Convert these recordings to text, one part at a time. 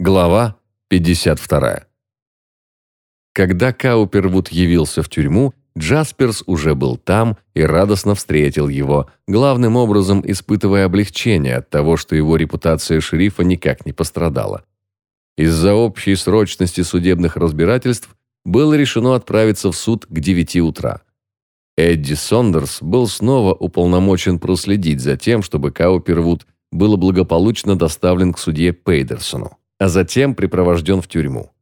Глава 52. Когда Каупервуд явился в тюрьму, Джасперс уже был там и радостно встретил его, главным образом испытывая облегчение от того, что его репутация шерифа никак не пострадала. Из-за общей срочности судебных разбирательств было решено отправиться в суд к 9 утра. Эдди Сондерс был снова уполномочен проследить за тем, чтобы Каупервуд был благополучно доставлен к судье Пейдерсону а затем припровожден в тюрьму.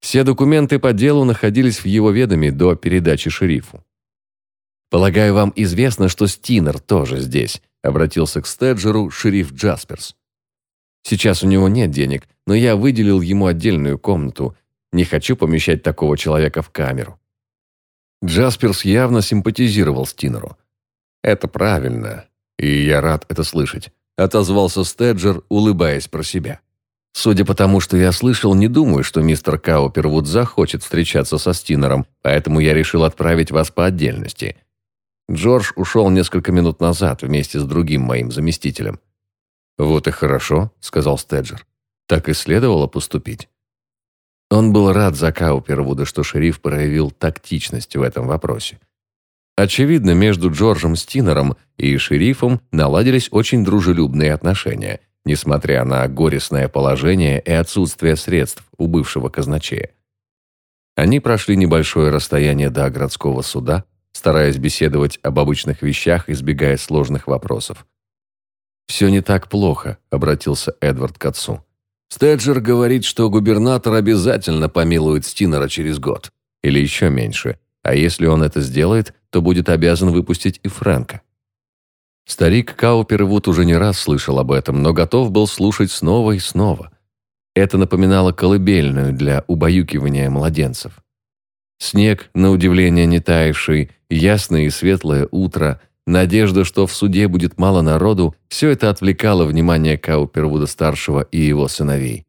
Все документы по делу находились в его ведоме до передачи шерифу. «Полагаю, вам известно, что Стинер тоже здесь», обратился к Стеджеру шериф Джасперс. «Сейчас у него нет денег, но я выделил ему отдельную комнату. Не хочу помещать такого человека в камеру». Джасперс явно симпатизировал Стинеру. «Это правильно, и я рад это слышать», отозвался Стеджер, улыбаясь про себя. Судя по тому, что я слышал, не думаю, что мистер Каупервуд захочет встречаться со Стинером, поэтому я решил отправить вас по отдельности. Джордж ушел несколько минут назад вместе с другим моим заместителем. «Вот и хорошо», — сказал Стеджер. «Так и следовало поступить». Он был рад за Каупервуда, что шериф проявил тактичность в этом вопросе. Очевидно, между Джорджем Стинером и шерифом наладились очень дружелюбные отношения — несмотря на горестное положение и отсутствие средств у бывшего казначея. Они прошли небольшое расстояние до городского суда, стараясь беседовать об обычных вещах, избегая сложных вопросов. «Все не так плохо», — обратился Эдвард к отцу. «Стеджер говорит, что губернатор обязательно помилует Стинера через год. Или еще меньше. А если он это сделает, то будет обязан выпустить и Фрэнка. Старик Каупервуд уже не раз слышал об этом, но готов был слушать снова и снова. Это напоминало колыбельную для убаюкивания младенцев. Снег, на удивление не таявший, ясное и светлое утро, надежда, что в суде будет мало народу, все это отвлекало внимание Каупервуда-старшего и его сыновей.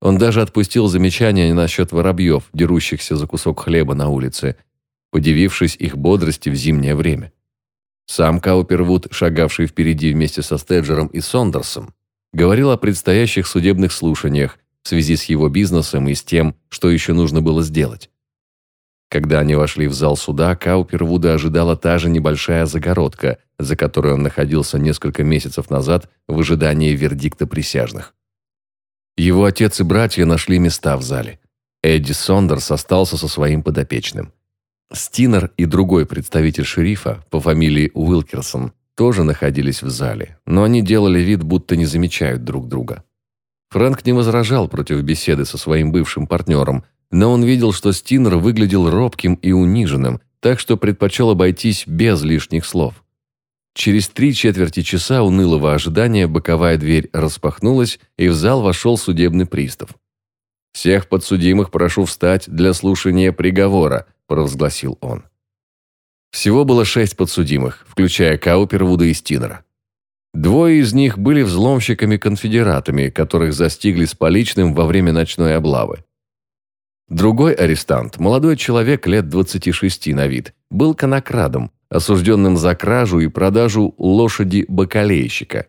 Он даже отпустил замечания насчет воробьев, дерущихся за кусок хлеба на улице, подивившись их бодрости в зимнее время. Сам Каупервуд, шагавший впереди вместе со Стеджером и Сондерсом, говорил о предстоящих судебных слушаниях в связи с его бизнесом и с тем, что еще нужно было сделать. Когда они вошли в зал суда, Каупервуда ожидала та же небольшая загородка, за которой он находился несколько месяцев назад в ожидании вердикта присяжных. Его отец и братья нашли места в зале. Эдди Сондерс остался со своим подопечным. Стинер и другой представитель шерифа по фамилии Уилкерсон тоже находились в зале, но они делали вид, будто не замечают друг друга. Фрэнк не возражал против беседы со своим бывшим партнером, но он видел, что Стинер выглядел робким и униженным, так что предпочел обойтись без лишних слов. Через три четверти часа унылого ожидания боковая дверь распахнулась, и в зал вошел судебный пристав. «Всех подсудимых прошу встать для слушания приговора», – провозгласил он. Всего было шесть подсудимых, включая Каупервуда и Стинера. Двое из них были взломщиками-конфедератами, которых застигли с поличным во время ночной облавы. Другой арестант, молодой человек лет 26 на вид, был конокрадом, осужденным за кражу и продажу лошади-бакалейщика.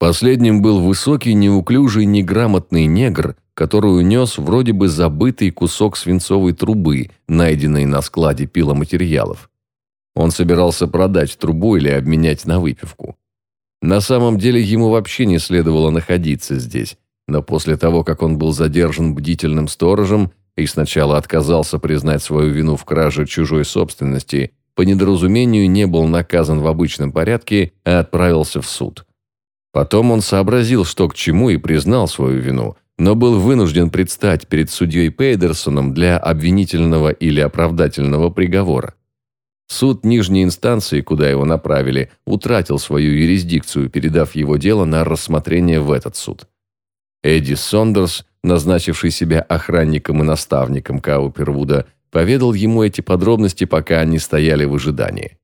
Последним был высокий, неуклюжий, неграмотный негр, которую нес вроде бы забытый кусок свинцовой трубы, найденный на складе пиломатериалов. Он собирался продать трубу или обменять на выпивку. На самом деле ему вообще не следовало находиться здесь, но после того, как он был задержан бдительным сторожем и сначала отказался признать свою вину в краже чужой собственности, по недоразумению не был наказан в обычном порядке, а отправился в суд. Потом он сообразил, что к чему, и признал свою вину, но был вынужден предстать перед судьей Пейдерсоном для обвинительного или оправдательного приговора. Суд нижней инстанции, куда его направили, утратил свою юрисдикцию, передав его дело на рассмотрение в этот суд. Эдди Сондерс, назначивший себя охранником и наставником Каупервуда, поведал ему эти подробности, пока они стояли в ожидании.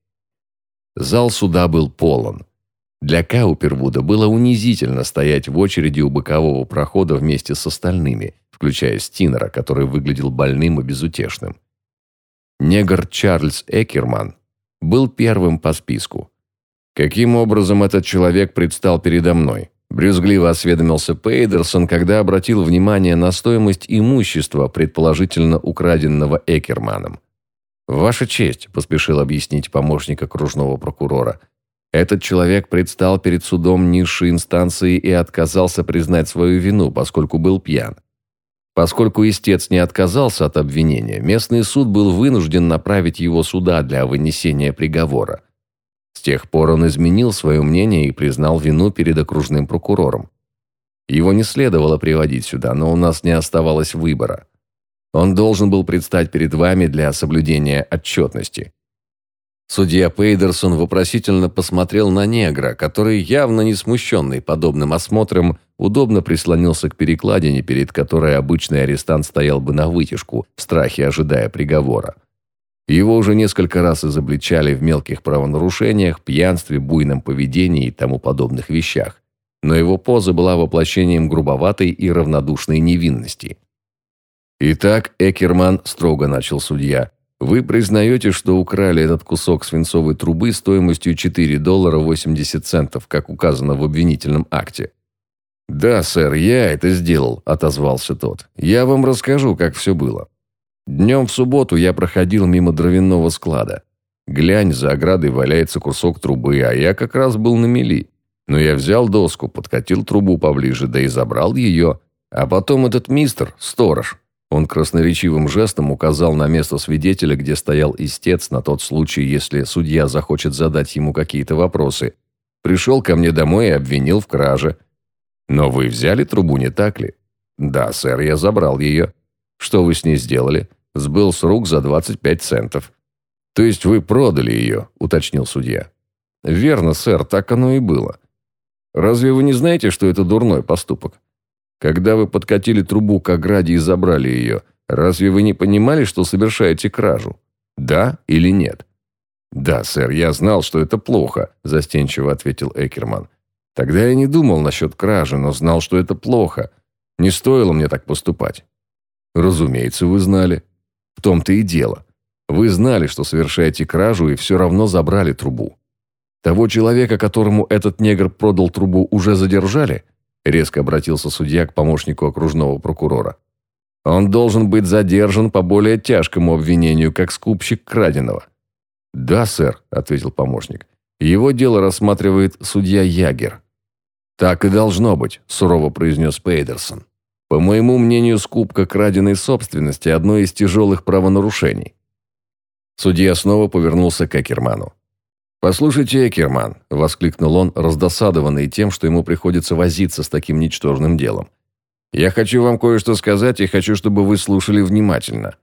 Зал суда был полон. Для Каупервуда было унизительно стоять в очереди у бокового прохода вместе с остальными, включая Стинера, который выглядел больным и безутешным. Негр Чарльз Экерман был первым по списку. «Каким образом этот человек предстал передо мной?» Брюзгливо осведомился Пейдерсон, когда обратил внимание на стоимость имущества, предположительно украденного Экерманом. «Ваша честь», – поспешил объяснить помощник окружного прокурора. «Этот человек предстал перед судом низшей инстанции и отказался признать свою вину, поскольку был пьян. Поскольку истец не отказался от обвинения, местный суд был вынужден направить его сюда для вынесения приговора. С тех пор он изменил свое мнение и признал вину перед окружным прокурором. Его не следовало приводить сюда, но у нас не оставалось выбора. Он должен был предстать перед вами для соблюдения отчетности. Судья Пейдерсон вопросительно посмотрел на негра, который, явно не смущенный подобным осмотром, удобно прислонился к перекладине, перед которой обычный арестант стоял бы на вытяжку, в страхе ожидая приговора. Его уже несколько раз изобличали в мелких правонарушениях, пьянстве, буйном поведении и тому подобных вещах. Но его поза была воплощением грубоватой и равнодушной невинности. «Итак, Экерман», – строго начал судья, – «вы признаете, что украли этот кусок свинцовой трубы стоимостью 4 доллара 80 центов, как указано в обвинительном акте?» «Да, сэр, я это сделал», – отозвался тот. «Я вам расскажу, как все было. Днем в субботу я проходил мимо дровяного склада. Глянь, за оградой валяется кусок трубы, а я как раз был на мели. Но я взял доску, подкатил трубу поближе, да и забрал ее. А потом этот мистер, сторож, он красноречивым жестом указал на место свидетеля, где стоял истец на тот случай, если судья захочет задать ему какие-то вопросы. Пришел ко мне домой и обвинил в краже. «Но вы взяли трубу, не так ли?» «Да, сэр, я забрал ее». «Что вы с ней сделали?» «Сбыл с рук за 25 центов». «То есть вы продали ее?» – уточнил судья. «Верно, сэр, так оно и было. Разве вы не знаете, что это дурной поступок? Когда вы подкатили трубу к ограде и забрали ее, разве вы не понимали, что совершаете кражу? Да или нет?» «Да, сэр, я знал, что это плохо», – застенчиво ответил Экерман. «Тогда я не думал насчет кражи, но знал, что это плохо. Не стоило мне так поступать». «Разумеется, вы знали. В том-то и дело. Вы знали, что совершаете кражу, и все равно забрали трубу. Того человека, которому этот негр продал трубу, уже задержали?» Резко обратился судья к помощнику окружного прокурора. Он должен быть задержан по более тяжкому обвинению, как скупщик краденого. Да, сэр, ответил помощник. Его дело рассматривает судья Ягер. Так и должно быть, сурово произнес Пейдерсон. По моему мнению, скупка краденой собственности одно из тяжелых правонарушений. Судья снова повернулся к Экерману. «Послушайте, Экерман», – воскликнул он, раздосадованный тем, что ему приходится возиться с таким ничтожным делом. «Я хочу вам кое-что сказать и хочу, чтобы вы слушали внимательно.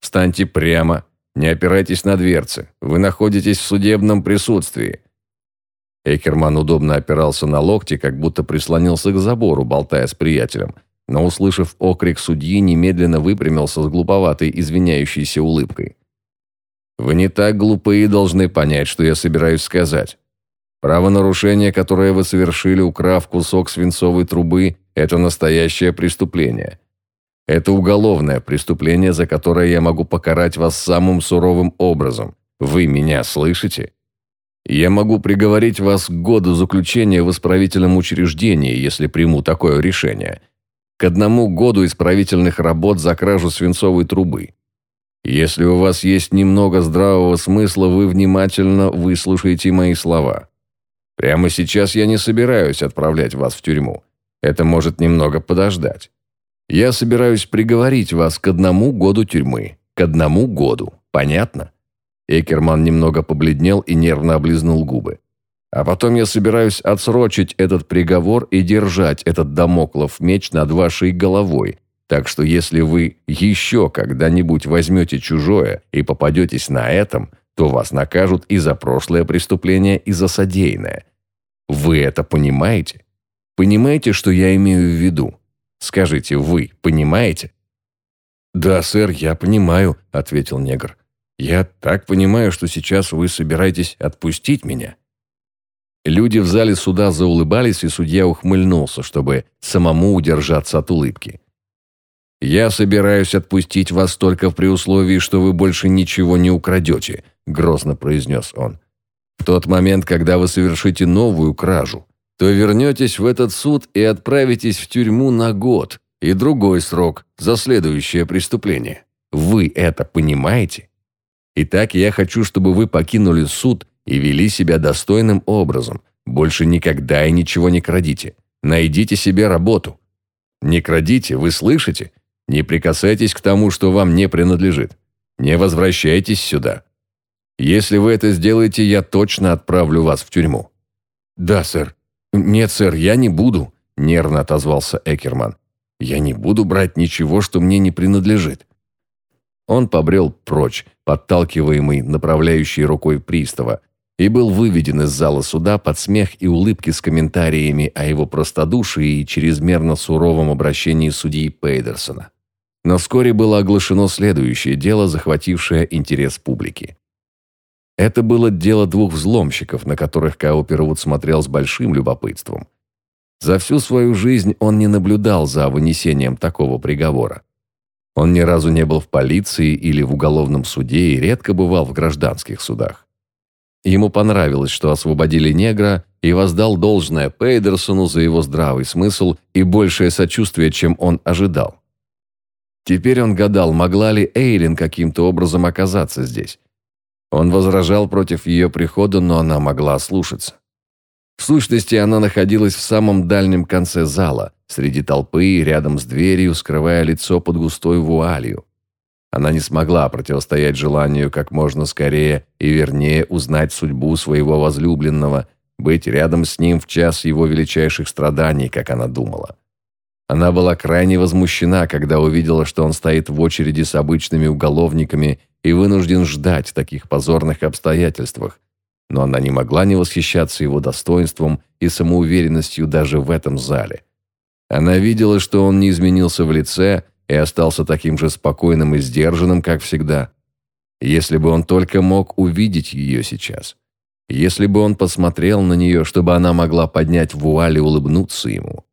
Встаньте прямо, не опирайтесь на дверцы. Вы находитесь в судебном присутствии». Экерман удобно опирался на локти, как будто прислонился к забору, болтая с приятелем, но, услышав окрик судьи, немедленно выпрямился с глуповатой извиняющейся улыбкой. Вы не так глупы и должны понять, что я собираюсь сказать. Правонарушение, которое вы совершили, украв кусок свинцовой трубы, это настоящее преступление. Это уголовное преступление, за которое я могу покарать вас самым суровым образом. Вы меня слышите? Я могу приговорить вас к году заключения в исправительном учреждении, если приму такое решение. К одному году исправительных работ за кражу свинцовой трубы. Если у вас есть немного здравого смысла, вы внимательно выслушаете мои слова. Прямо сейчас я не собираюсь отправлять вас в тюрьму. Это может немного подождать. Я собираюсь приговорить вас к одному году тюрьмы. К одному году. Понятно? Экерман немного побледнел и нервно облизнул губы. А потом я собираюсь отсрочить этот приговор и держать этот домоклов меч над вашей головой, так что если вы еще когда-нибудь возьмете чужое и попадетесь на этом, то вас накажут и за прошлое преступление, и за содеянное. Вы это понимаете? Понимаете, что я имею в виду? Скажите, вы понимаете? «Да, сэр, я понимаю», — ответил негр. «Я так понимаю, что сейчас вы собираетесь отпустить меня». Люди в зале суда заулыбались, и судья ухмыльнулся, чтобы самому удержаться от улыбки. «Я собираюсь отпустить вас только при условии, что вы больше ничего не украдете», – грозно произнес он. «В тот момент, когда вы совершите новую кражу, то вернетесь в этот суд и отправитесь в тюрьму на год и другой срок за следующее преступление. Вы это понимаете? Итак, я хочу, чтобы вы покинули суд и вели себя достойным образом. Больше никогда и ничего не крадите. Найдите себе работу. Не крадите, вы слышите? Не прикасайтесь к тому, что вам не принадлежит. Не возвращайтесь сюда. Если вы это сделаете, я точно отправлю вас в тюрьму». «Да, сэр». «Нет, сэр, я не буду», – нервно отозвался Экерман. «Я не буду брать ничего, что мне не принадлежит». Он побрел прочь, подталкиваемый направляющей рукой пристава, и был выведен из зала суда под смех и улыбки с комментариями о его простодушии и чрезмерно суровом обращении судьи Пейдерсона. Но вскоре было оглашено следующее дело, захватившее интерес публики. Это было дело двух взломщиков, на которых Каупервуд смотрел с большим любопытством. За всю свою жизнь он не наблюдал за вынесением такого приговора. Он ни разу не был в полиции или в уголовном суде и редко бывал в гражданских судах. Ему понравилось, что освободили негра и воздал должное Пейдерсону за его здравый смысл и большее сочувствие, чем он ожидал. Теперь он гадал, могла ли Эйлин каким-то образом оказаться здесь. Он возражал против ее прихода, но она могла слушаться. В сущности, она находилась в самом дальнем конце зала, среди толпы, рядом с дверью, скрывая лицо под густой вуалью. Она не смогла противостоять желанию как можно скорее и вернее узнать судьбу своего возлюбленного, быть рядом с ним в час его величайших страданий, как она думала. Она была крайне возмущена, когда увидела, что он стоит в очереди с обычными уголовниками и вынужден ждать в таких позорных обстоятельствах. Но она не могла не восхищаться его достоинством и самоуверенностью даже в этом зале. Она видела, что он не изменился в лице и остался таким же спокойным и сдержанным, как всегда. Если бы он только мог увидеть ее сейчас. Если бы он посмотрел на нее, чтобы она могла поднять вуаль и улыбнуться ему.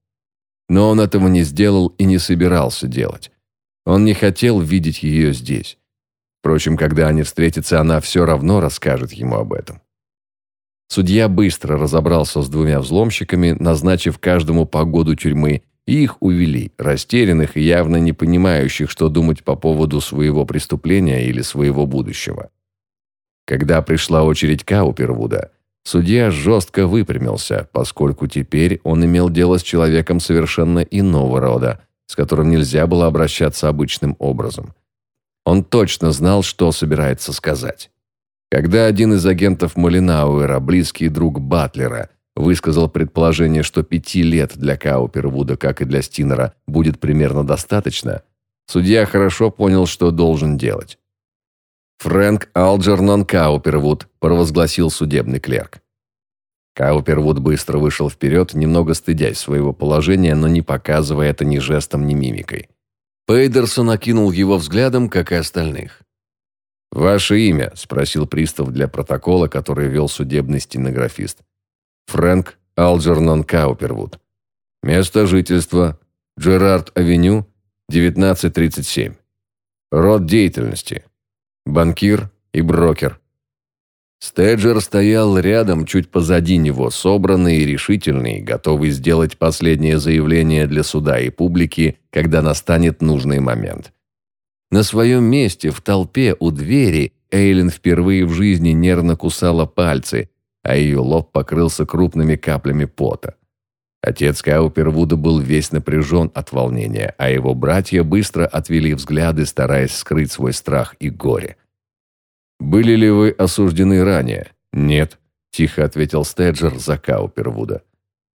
Но он этого не сделал и не собирался делать. Он не хотел видеть ее здесь. Впрочем, когда они встретятся, она все равно расскажет ему об этом. Судья быстро разобрался с двумя взломщиками, назначив каждому по году тюрьмы, их увели, растерянных и явно не понимающих, что думать по поводу своего преступления или своего будущего. Когда пришла очередь Каупервуда, судья жестко выпрямился, поскольку теперь он имел дело с человеком совершенно иного рода, с которым нельзя было обращаться обычным образом. Он точно знал, что собирается сказать. Когда один из агентов Малинауэра, близкий друг Батлера, высказал предположение, что пяти лет для Каупервуда, как и для Стинера, будет примерно достаточно, судья хорошо понял, что должен делать. «Фрэнк Алджернон Каупервуд», – провозгласил судебный клерк. Каупервуд быстро вышел вперед, немного стыдясь своего положения, но не показывая это ни жестом, ни мимикой. Пейдерсон окинул его взглядом, как и остальных. «Ваше имя?» – спросил пристав для протокола, который вел судебный стенографист. «Фрэнк Алджернон Каупервуд. Место жительства – Джерард-авеню, 1937. Род деятельности – банкир и брокер. Стеджер стоял рядом, чуть позади него, собранный и решительный, готовый сделать последнее заявление для суда и публики, когда настанет нужный момент. На своем месте, в толпе, у двери, Эйлин впервые в жизни нервно кусала пальцы, а ее лоб покрылся крупными каплями пота. Отец Каупервуда был весь напряжен от волнения, а его братья быстро отвели взгляды, стараясь скрыть свой страх и горе. «Были ли вы осуждены ранее?» «Нет», – тихо ответил Стеджер за Каупервуда.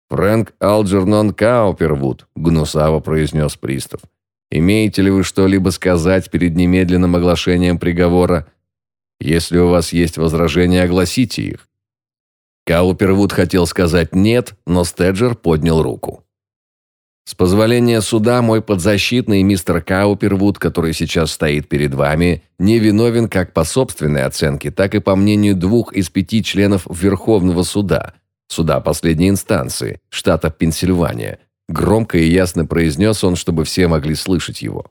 «Фрэнк Алджернон Каупервуд», – гнусаво произнес пристав. «Имеете ли вы что-либо сказать перед немедленным оглашением приговора? Если у вас есть возражения, огласите их». Каупервуд хотел сказать «нет», но Стеджер поднял руку. С позволения суда, мой подзащитный мистер Каупервуд, который сейчас стоит перед вами, не виновен как по собственной оценке, так и по мнению двух из пяти членов Верховного суда, суда последней инстанции, штата Пенсильвания. Громко и ясно произнес он, чтобы все могли слышать его.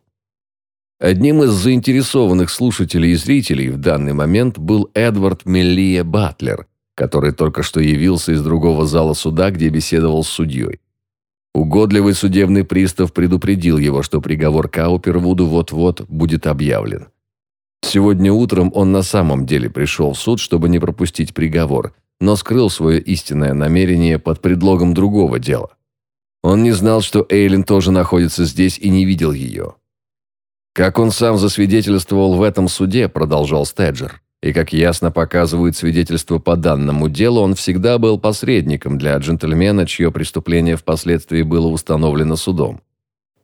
Одним из заинтересованных слушателей и зрителей в данный момент был Эдвард Меллия Батлер, который только что явился из другого зала суда, где беседовал с судьей. Угодливый судебный пристав предупредил его, что приговор Каупервуду вот-вот будет объявлен. Сегодня утром он на самом деле пришел в суд, чтобы не пропустить приговор, но скрыл свое истинное намерение под предлогом другого дела. Он не знал, что Эйлин тоже находится здесь и не видел ее. Как он сам засвидетельствовал в этом суде, продолжал Стеджер, и как ясно показывают свидетельства по данному делу, он всегда был посредником для джентльмена, чье преступление впоследствии было установлено судом.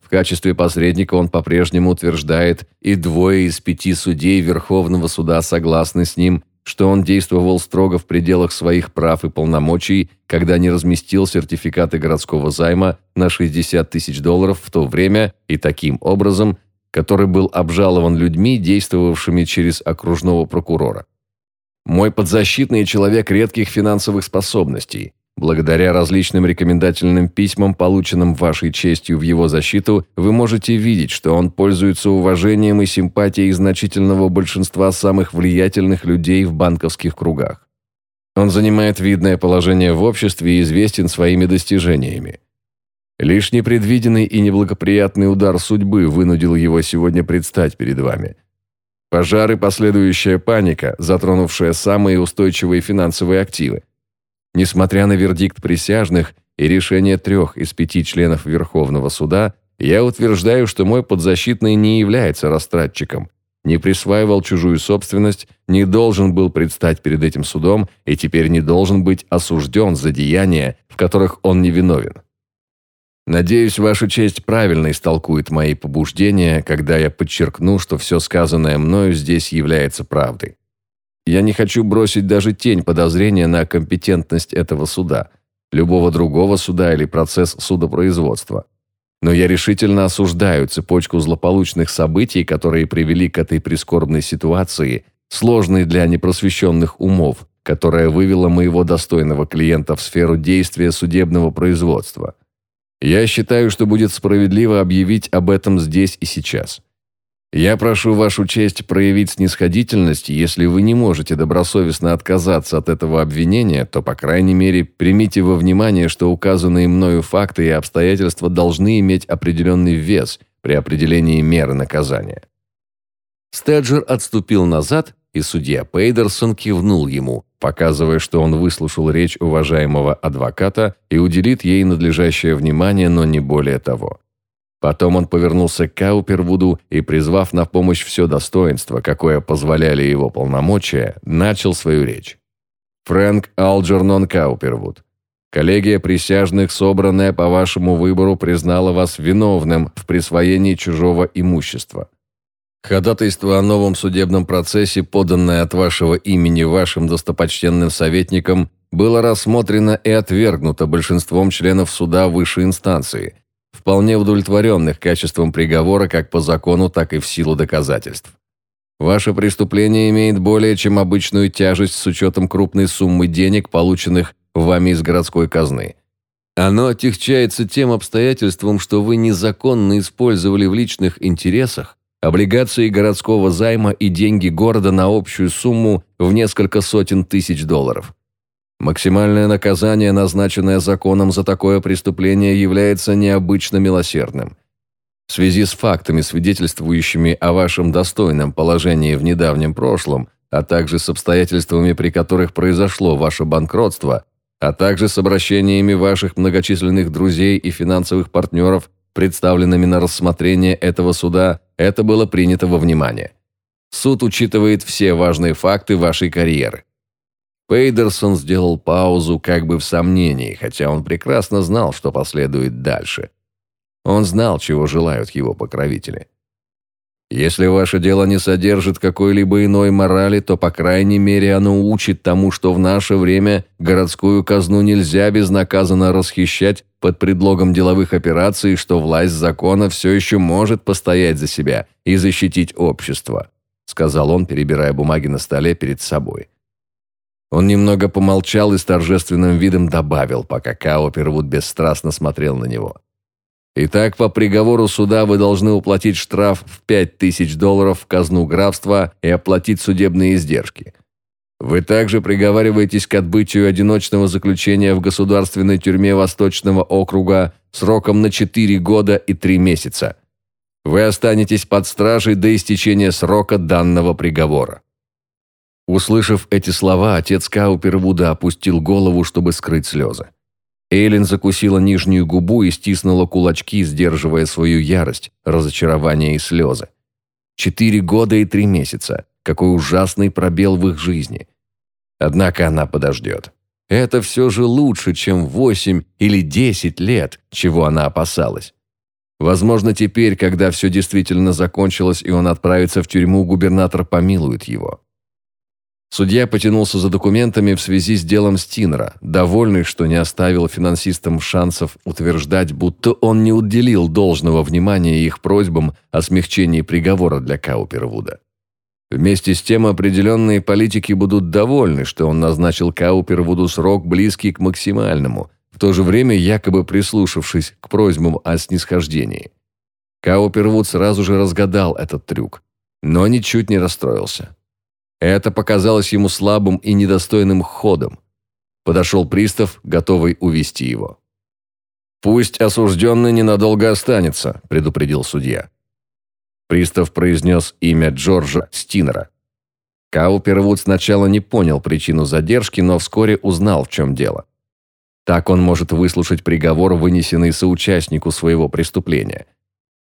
В качестве посредника он по-прежнему утверждает, и двое из пяти судей Верховного суда согласны с ним, что он действовал строго в пределах своих прав и полномочий, когда не разместил сертификаты городского займа на 60 тысяч долларов в то время и таким образом, который был обжалован людьми, действовавшими через окружного прокурора. Мой подзащитный человек редких финансовых способностей. Благодаря различным рекомендательным письмам, полученным вашей честью в его защиту, вы можете видеть, что он пользуется уважением и симпатией значительного большинства самых влиятельных людей в банковских кругах. Он занимает видное положение в обществе и известен своими достижениями. Лишь непредвиденный и неблагоприятный удар судьбы вынудил его сегодня предстать перед вами. Пожар и последующая паника, затронувшая самые устойчивые финансовые активы. Несмотря на вердикт присяжных и решение трех из пяти членов Верховного суда, я утверждаю, что мой подзащитный не является растратчиком, не присваивал чужую собственность, не должен был предстать перед этим судом и теперь не должен быть осужден за деяния, в которых он не виновен. Надеюсь, Ваша честь правильно истолкует мои побуждения, когда я подчеркну, что все сказанное мною здесь является правдой. Я не хочу бросить даже тень подозрения на компетентность этого суда, любого другого суда или процесс судопроизводства. Но я решительно осуждаю цепочку злополучных событий, которые привели к этой прискорбной ситуации, сложной для непросвещенных умов, которая вывела моего достойного клиента в сферу действия судебного производства. Я считаю, что будет справедливо объявить об этом здесь и сейчас. Я прошу вашу честь проявить снисходительность, если вы не можете добросовестно отказаться от этого обвинения, то, по крайней мере, примите во внимание, что указанные мною факты и обстоятельства должны иметь определенный вес при определении меры наказания». Стеджер отступил назад, и судья Пейдерсон кивнул ему, показывая, что он выслушал речь уважаемого адвоката и уделит ей надлежащее внимание, но не более того. Потом он повернулся к Каупервуду и, призвав на помощь все достоинство, какое позволяли его полномочия, начал свою речь. Фрэнк Алджернон Каупервуд. Коллегия присяжных, собранная по вашему выбору, признала вас виновным в присвоении чужого имущества. Ходатайство о новом судебном процессе, поданное от вашего имени вашим достопочтенным советникам, было рассмотрено и отвергнуто большинством членов суда высшей инстанции – вполне удовлетворенных качеством приговора как по закону, так и в силу доказательств. Ваше преступление имеет более чем обычную тяжесть с учетом крупной суммы денег, полученных вами из городской казны. Оно отягчается тем обстоятельством, что вы незаконно использовали в личных интересах облигации городского займа и деньги города на общую сумму в несколько сотен тысяч долларов. Максимальное наказание, назначенное законом за такое преступление, является необычно милосердным. В связи с фактами, свидетельствующими о вашем достойном положении в недавнем прошлом, а также с обстоятельствами, при которых произошло ваше банкротство, а также с обращениями ваших многочисленных друзей и финансовых партнеров, представленными на рассмотрение этого суда, это было принято во внимание. Суд учитывает все важные факты вашей карьеры. Пейдерсон сделал паузу как бы в сомнении, хотя он прекрасно знал, что последует дальше. Он знал, чего желают его покровители. Если ваше дело не содержит какой-либо иной морали, то, по крайней мере, оно учит тому, что в наше время городскую казну нельзя безнаказанно расхищать под предлогом деловых операций, что власть закона все еще может постоять за себя и защитить общество», сказал он, перебирая бумаги на столе перед собой. Он немного помолчал и с торжественным видом добавил, пока Каупервуд бесстрастно смотрел на него. «Итак, по приговору суда вы должны уплатить штраф в пять тысяч долларов в казну графства и оплатить судебные издержки. Вы также приговариваетесь к отбытию одиночного заключения в государственной тюрьме Восточного округа сроком на 4 года и 3 месяца. Вы останетесь под стражей до истечения срока данного приговора. Услышав эти слова, отец Каупервуда опустил голову, чтобы скрыть слезы. Эйлин закусила нижнюю губу и стиснула кулачки, сдерживая свою ярость, разочарование и слезы. Четыре года и три месяца. Какой ужасный пробел в их жизни. Однако она подождет. Это все же лучше, чем восемь или десять лет, чего она опасалась. Возможно, теперь, когда все действительно закончилось и он отправится в тюрьму, губернатор помилует его. Судья потянулся за документами в связи с делом Стинера, довольный, что не оставил финансистам шансов утверждать, будто он не уделил должного внимания их просьбам о смягчении приговора для Каупервуда. Вместе с тем определенные политики будут довольны, что он назначил Каупервуду срок, близкий к максимальному, в то же время якобы прислушавшись к просьбам о снисхождении. Каупервуд сразу же разгадал этот трюк, но ничуть не расстроился. Это показалось ему слабым и недостойным ходом. Подошел пристав, готовый увести его. «Пусть осужденный ненадолго останется», – предупредил судья. Пристав произнес имя Джорджа Стинера. Каупервуд сначала не понял причину задержки, но вскоре узнал, в чем дело. Так он может выслушать приговор, вынесенный соучастнику своего преступления.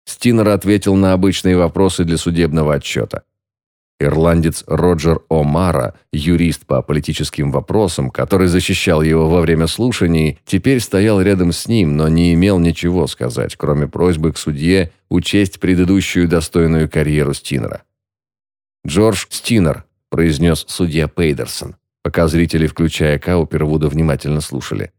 Стинер ответил на обычные вопросы для судебного отчета. Ирландец Роджер О'Мара, юрист по политическим вопросам, который защищал его во время слушаний, теперь стоял рядом с ним, но не имел ничего сказать, кроме просьбы к судье учесть предыдущую достойную карьеру Стинера. «Джордж Стинер», – произнес судья Пейдерсон, пока зрители, включая Каупервуда, внимательно слушали.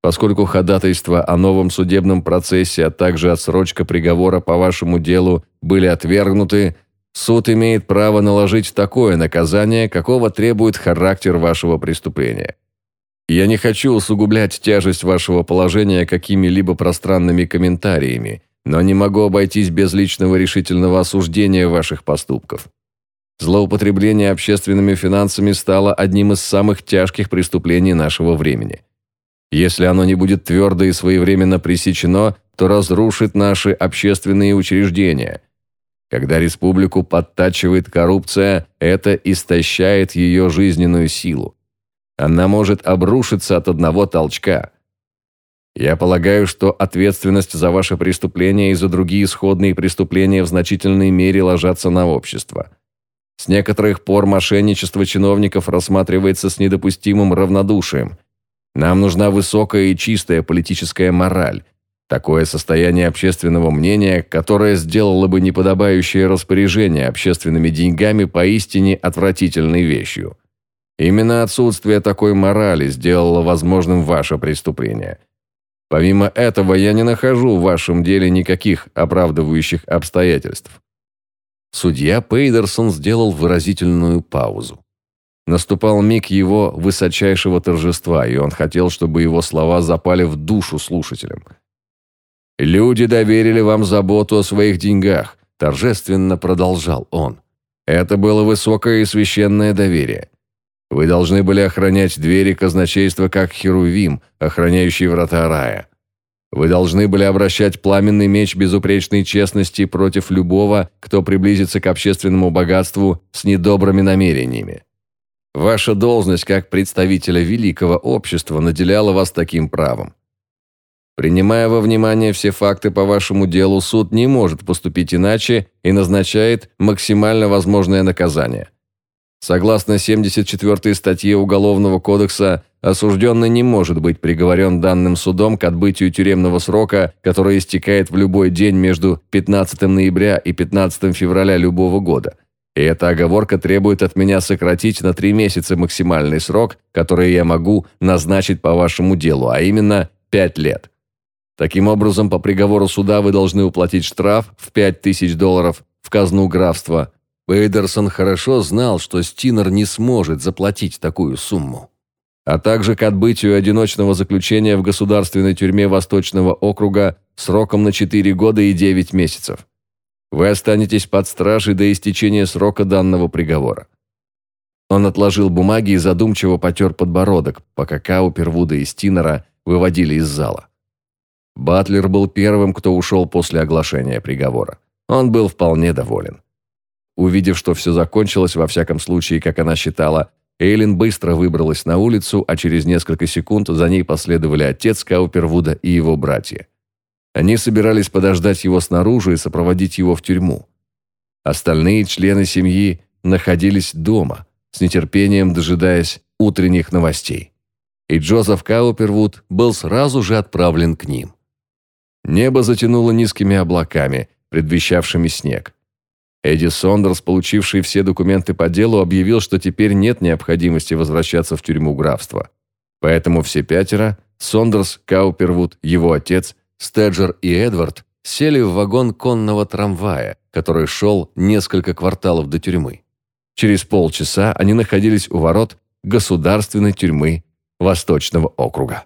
Поскольку ходатайство о новом судебном процессе, а также отсрочка приговора по вашему делу были отвергнуты, Суд имеет право наложить такое наказание, какого требует характер вашего преступления. Я не хочу усугублять тяжесть вашего положения какими-либо пространными комментариями, но не могу обойтись без личного решительного осуждения ваших поступков. Злоупотребление общественными финансами стало одним из самых тяжких преступлений нашего времени. Если оно не будет твердо и своевременно пресечено, то разрушит наши общественные учреждения – когда республику подтачивает коррупция, это истощает ее жизненную силу. Она может обрушиться от одного толчка. Я полагаю, что ответственность за ваше преступление и за другие сходные преступления в значительной мере ложатся на общество. С некоторых пор мошенничество чиновников рассматривается с недопустимым равнодушием. Нам нужна высокая и чистая политическая мораль – Такое состояние общественного мнения, которое сделало бы неподобающее распоряжение общественными деньгами поистине отвратительной вещью. Именно отсутствие такой морали сделало возможным ваше преступление. Помимо этого, я не нахожу в вашем деле никаких оправдывающих обстоятельств. Судья Пейдерсон сделал выразительную паузу. Наступал миг его высочайшего торжества, и он хотел, чтобы его слова запали в душу слушателям – «Люди доверили вам заботу о своих деньгах», – торжественно продолжал он. «Это было высокое и священное доверие. Вы должны были охранять двери казначейства, как Херувим, охраняющий врата рая. Вы должны были обращать пламенный меч безупречной честности против любого, кто приблизится к общественному богатству с недобрыми намерениями. Ваша должность как представителя великого общества наделяла вас таким правом. Принимая во внимание все факты по вашему делу, суд не может поступить иначе и назначает максимально возможное наказание. Согласно 74 статье Уголовного кодекса, осужденный не может быть приговорен данным судом к отбытию тюремного срока, который истекает в любой день между 15 ноября и 15 февраля любого года. И эта оговорка требует от меня сократить на три месяца максимальный срок, который я могу назначить по вашему делу, а именно 5 лет. Таким образом, по приговору суда вы должны уплатить штраф в 5000 долларов в казну графства. Бейдерсон хорошо знал, что Стинер не сможет заплатить такую сумму. А также к отбытию одиночного заключения в государственной тюрьме Восточного округа сроком на 4 года и 9 месяцев. Вы останетесь под стражей до истечения срока данного приговора. Он отложил бумаги и задумчиво потер подбородок, пока Каупервуда и Стинера выводили из зала. Батлер был первым, кто ушел после оглашения приговора. Он был вполне доволен. Увидев, что все закончилось, во всяком случае, как она считала, Эйлин быстро выбралась на улицу, а через несколько секунд за ней последовали отец Каупервуда и его братья. Они собирались подождать его снаружи и сопроводить его в тюрьму. Остальные члены семьи находились дома, с нетерпением дожидаясь утренних новостей. И Джозеф Каупервуд был сразу же отправлен к ним. Небо затянуло низкими облаками, предвещавшими снег. Эдди Сондерс, получивший все документы по делу, объявил, что теперь нет необходимости возвращаться в тюрьму графства. Поэтому все пятеро – Сондерс, Каупервуд, его отец, Стеджер и Эдвард – сели в вагон конного трамвая, который шел несколько кварталов до тюрьмы. Через полчаса они находились у ворот государственной тюрьмы Восточного округа.